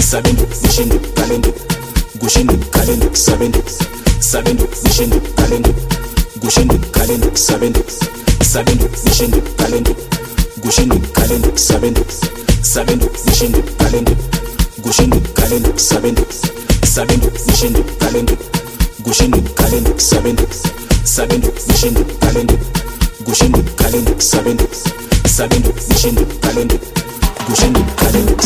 sabendo mishendo kalendo gushendo kalendo sabendo sabendo mishendo kalendo gushendo kalendo sabendo sabendo mishendo kalendo gushendo kalendo sabendo sabendo mishendo kalendo gushendo kalendo sabendo sabendo mishendo kalendo gushendo kalendo sabendo sabendo mishendo kalendo gushendo kalendo sabendo sabendo mishendo kalendo gushendo kalendo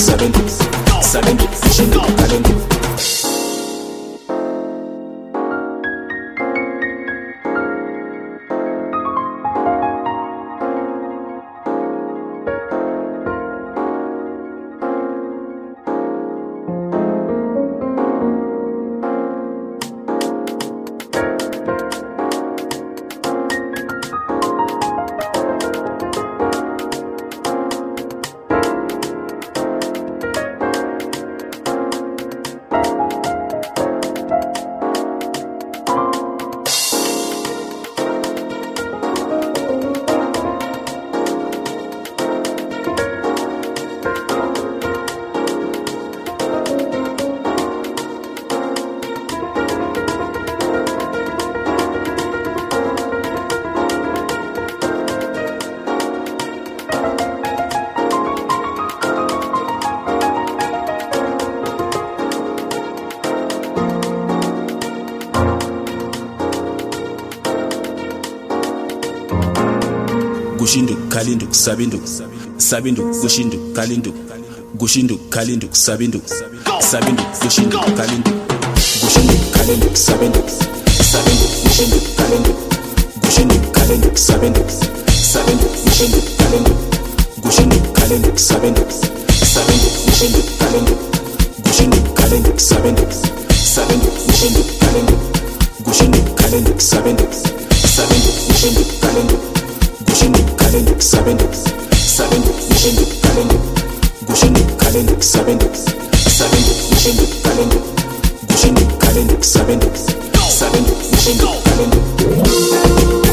kalinduk sabinduk sabinduk gushinduk kalinduk gushinduk kalinduk sabinduk sabinduk gushinduk kalinduk gushinduk kalinduk sabinduk sabinduk gushinduk kalinduk gushinduk kalinduk sabinduk sabinduk gushinduk kalinduk gushinduk kalinduk sabinduk sabinduk gushinduk kalinduk gushinduk kalinduk sabinduk sabinduk gushinduk kalinduk gushinduk kalinduk sabinduk sabinduk gushinduk kalinduk seven sabendik seven yeşillik kalendik guşinlik kalendik sabendik sabendik yeşillik seven guşinlik seven sabendik sabendik yeşillik kalendik